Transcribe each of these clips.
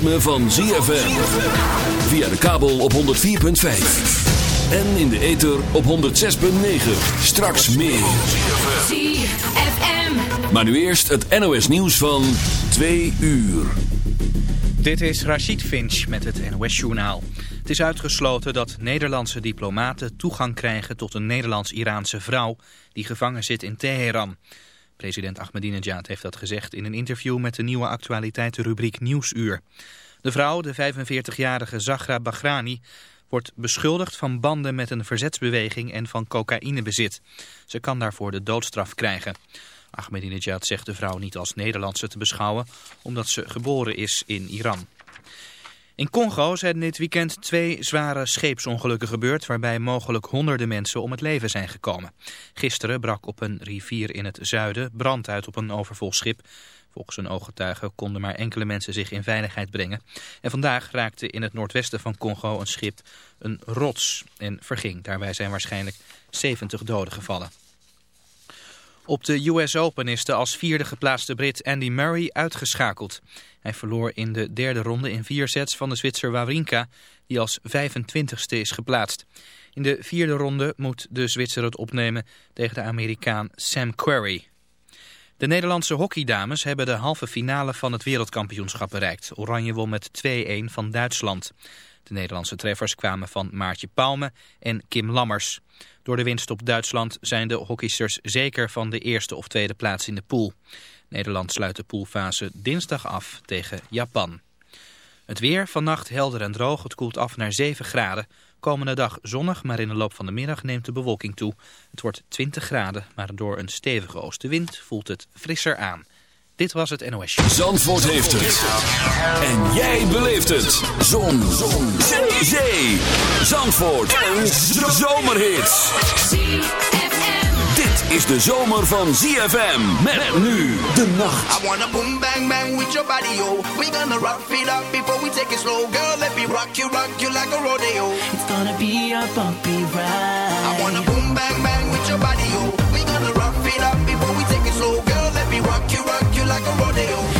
ritme van ZFM. Via de kabel op 104.5. En in de ether op 106.9. Straks meer. ZFM. Maar nu eerst het NOS nieuws van 2 uur. Dit is Rachid Finch met het NOS-journaal. Het is uitgesloten dat Nederlandse diplomaten toegang krijgen tot een Nederlands-Iraanse vrouw die gevangen zit in Teheran. President Ahmadinejad heeft dat gezegd in een interview met de nieuwe actualiteitenrubriek Nieuwsuur. De vrouw, de 45-jarige Zahra Bahrani, wordt beschuldigd van banden met een verzetsbeweging en van cocaïnebezit. Ze kan daarvoor de doodstraf krijgen. Ahmadinejad zegt de vrouw niet als Nederlandse te beschouwen, omdat ze geboren is in Iran. In Congo zijn dit weekend twee zware scheepsongelukken gebeurd... waarbij mogelijk honderden mensen om het leven zijn gekomen. Gisteren brak op een rivier in het zuiden brand uit op een overvol schip. Volgens een ooggetuige konden maar enkele mensen zich in veiligheid brengen. En vandaag raakte in het noordwesten van Congo een schip een rots en verging. Daarbij zijn waarschijnlijk 70 doden gevallen. Op de US Open is de als vierde geplaatste Brit Andy Murray uitgeschakeld. Hij verloor in de derde ronde in vier sets van de Zwitser Wawrinka, die als 25ste is geplaatst. In de vierde ronde moet de Zwitser het opnemen tegen de Amerikaan Sam Querrey. De Nederlandse hockeydames hebben de halve finale van het wereldkampioenschap bereikt. Oranje won met 2-1 van Duitsland. De Nederlandse treffers kwamen van Maartje Palme en Kim Lammers. Door de winst op Duitsland zijn de hockeysters zeker van de eerste of tweede plaats in de pool. Nederland sluit de poolfase dinsdag af tegen Japan. Het weer, vannacht helder en droog, het koelt af naar 7 graden. Komende dag zonnig, maar in de loop van de middag neemt de bewolking toe. Het wordt 20 graden, maar door een stevige oostenwind voelt het frisser aan. Dit was het NOS Show. Zandvoort heeft het. En jij beleeft het. Zon. Zon. Zee. Zee. Zandvoort. Een zomerhit. ZFM. Dit is de zomer van ZFM. Met nu de nacht. I wanna boom bang bang with your body, yo. We gonna rock it up before we take it slow. Girl, let me rock you, rock you like a rodeo. It's gonna be a bumpy ride. I wanna boom bang bang with your body, yo. Rock you, rock you like a rodeo.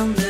Kiss on the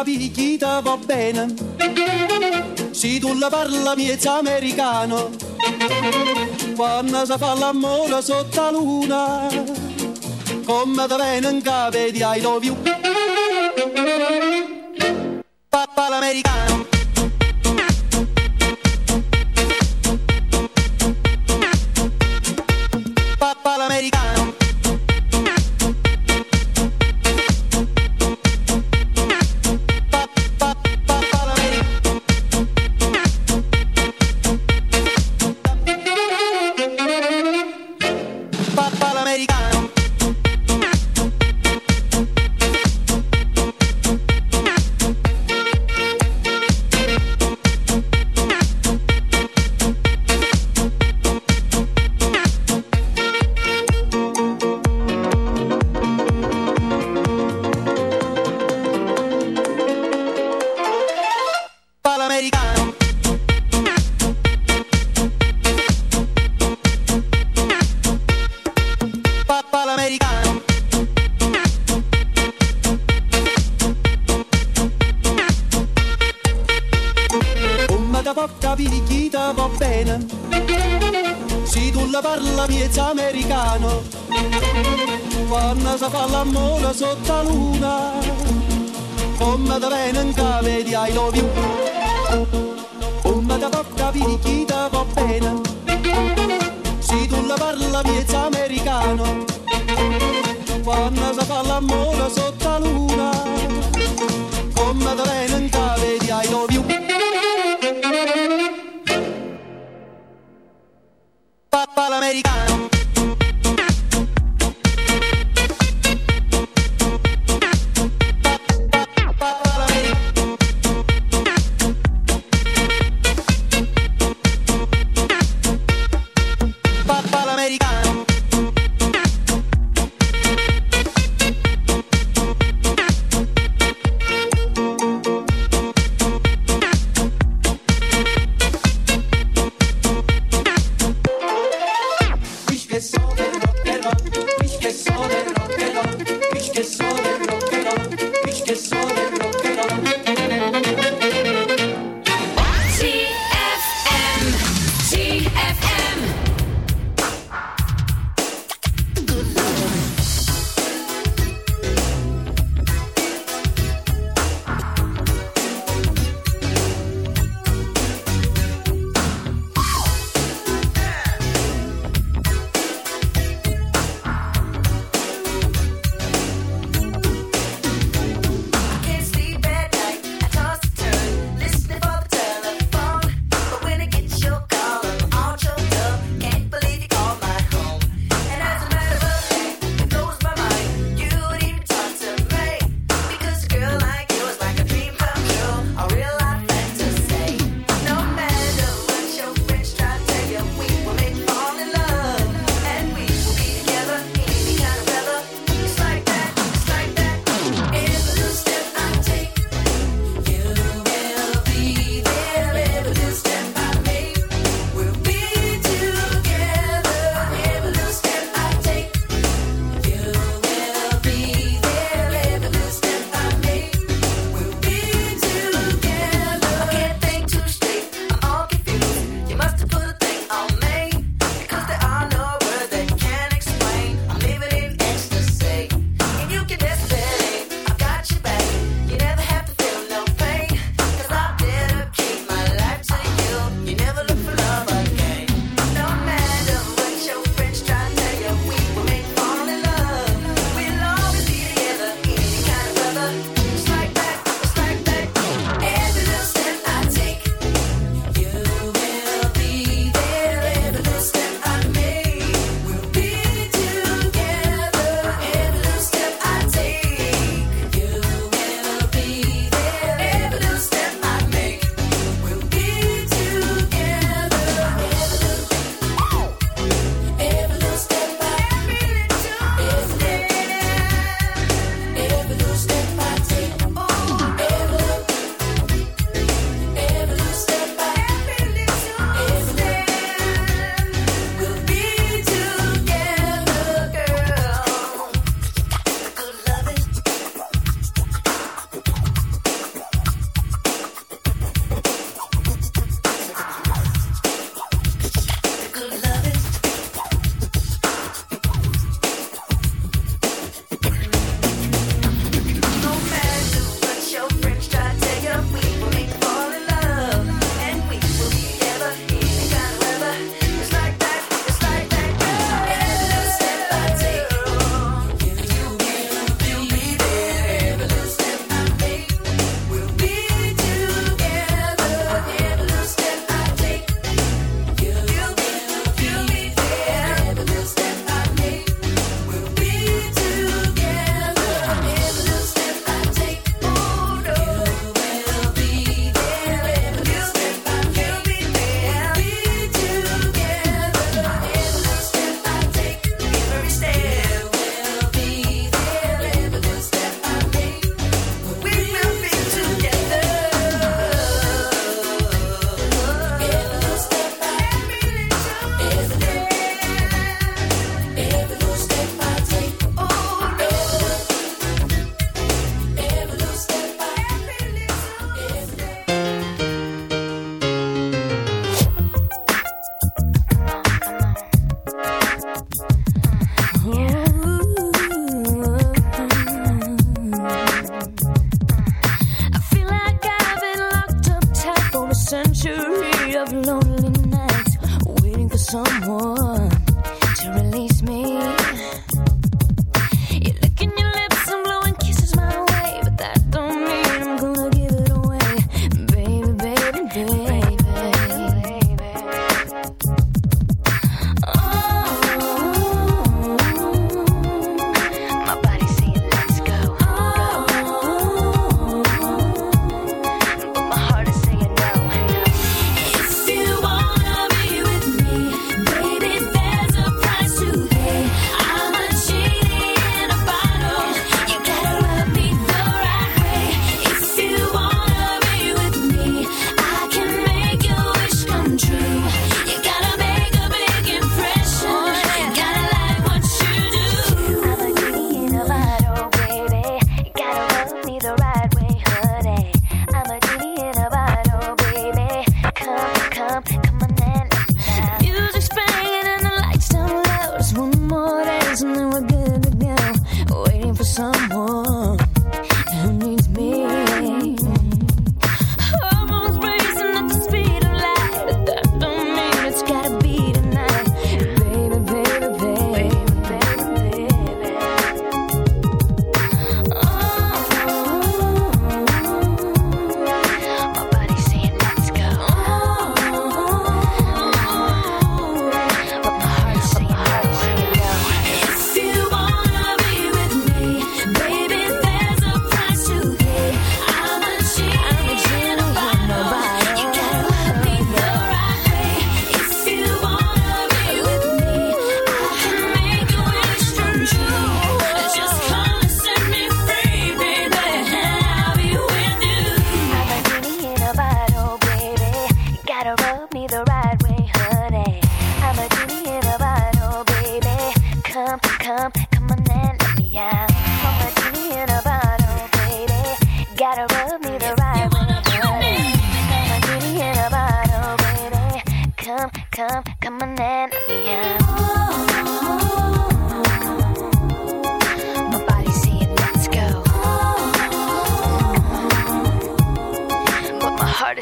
Poca picchita va bene, se tu la parla miezza americano, quando si fa l'amore sotto la luna, come da bene in capo di I love you. Luna, come da bene in cave di I love you. Come da poca picchita va bene, se tu la parla miezza americano, quando si fa l'amore sotto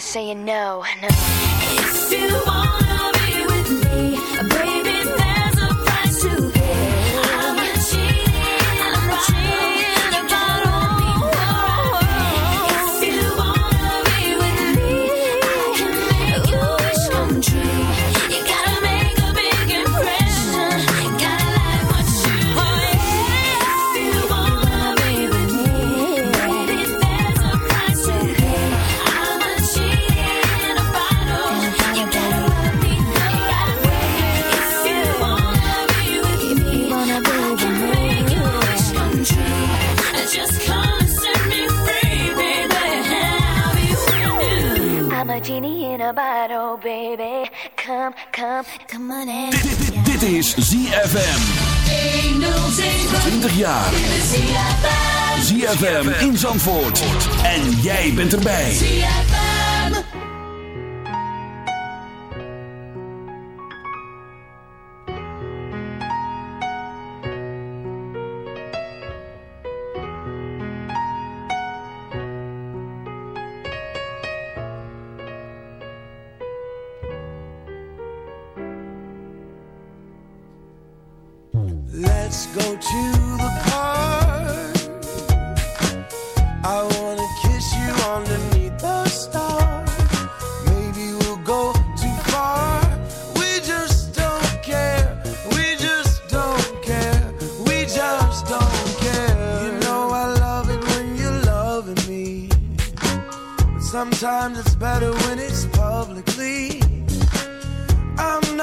saying no, no. Wanna bottle, baby. Come, come, come on. Dit, dit is ZFM. 20 jaar. ZFM in Zandvoort. En jij bent erbij. ZFM.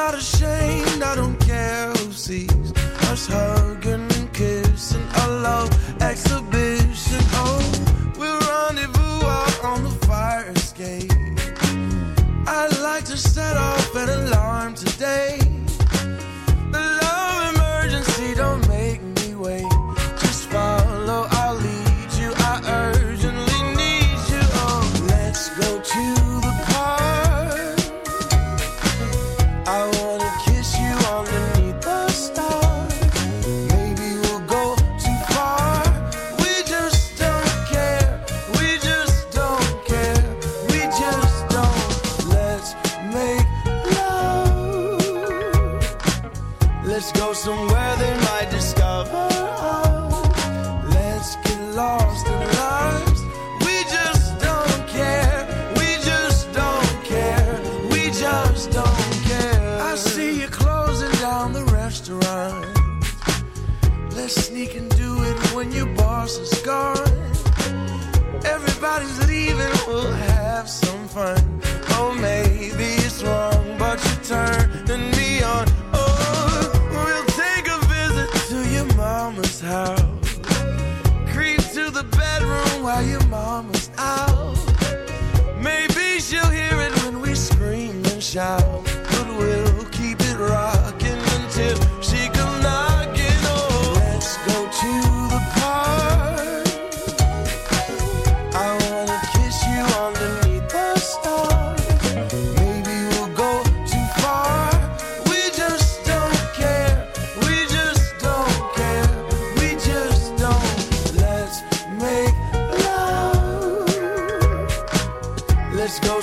not ashamed, I don't care who sees us hugging and kissing. A love exhibition. Oh, we'll rendezvous out on the fire escape. I'd like to set off an alarm today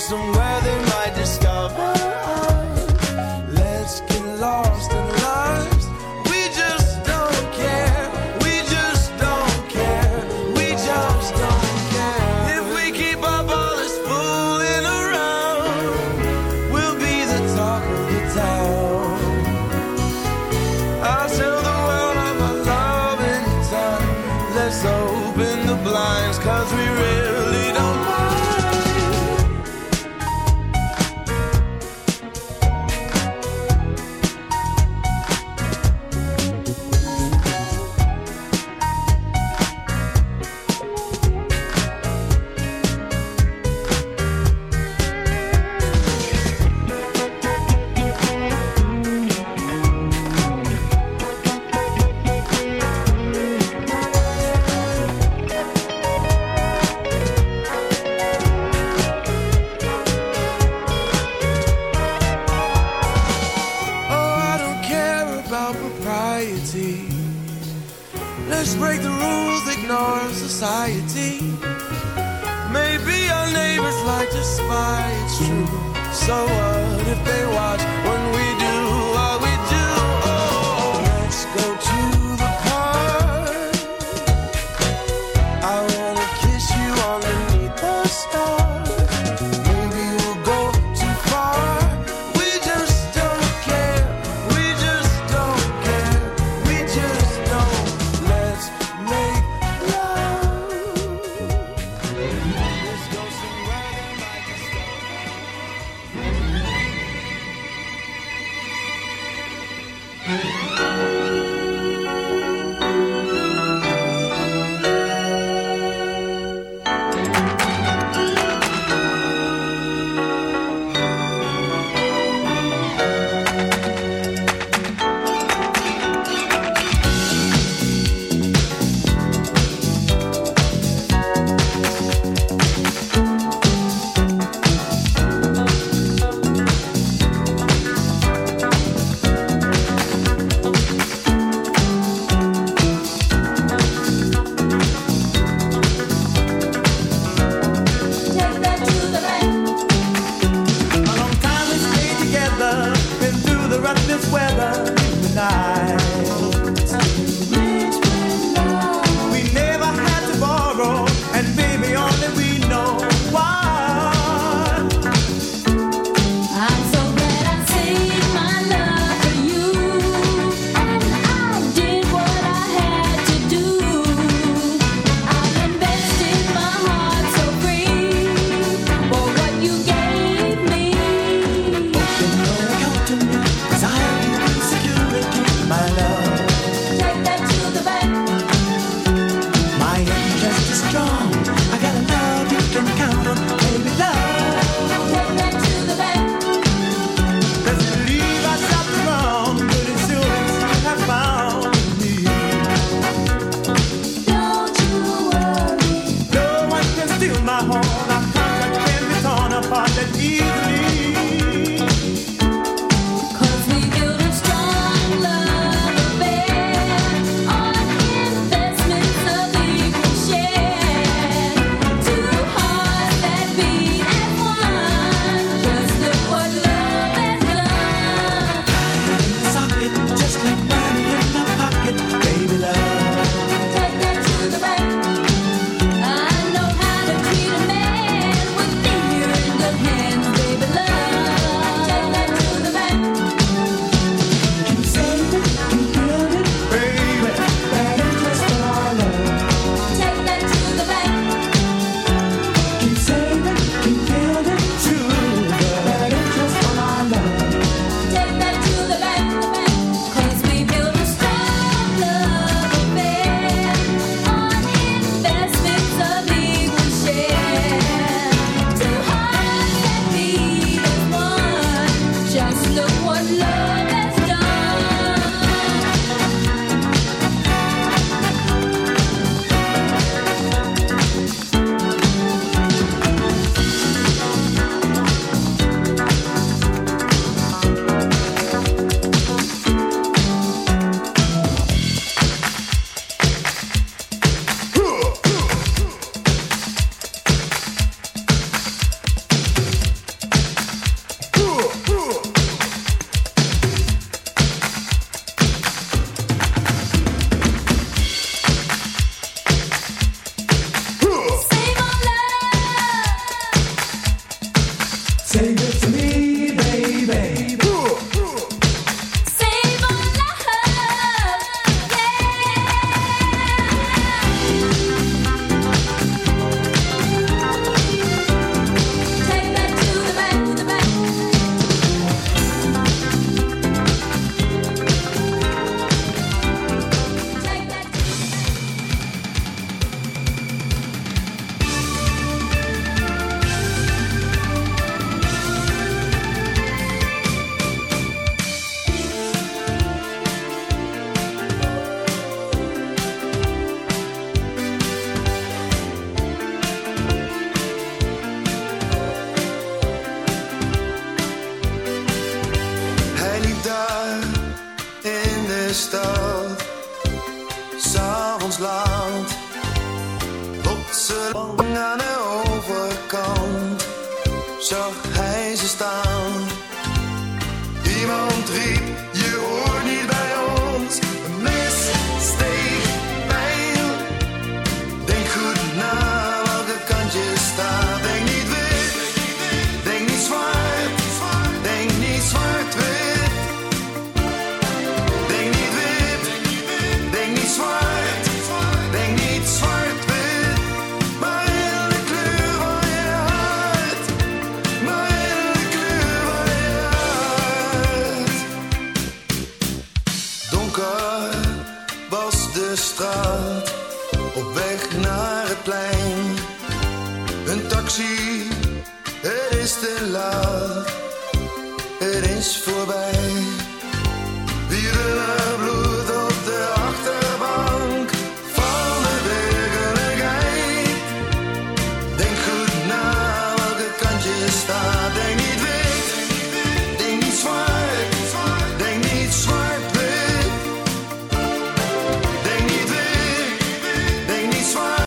somewhere that